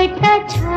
take a trip.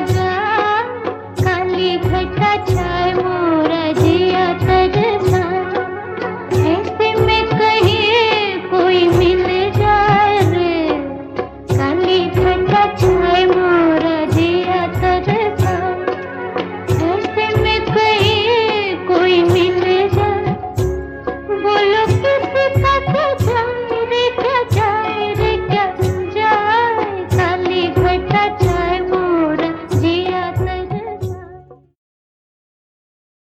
बसाए किसी का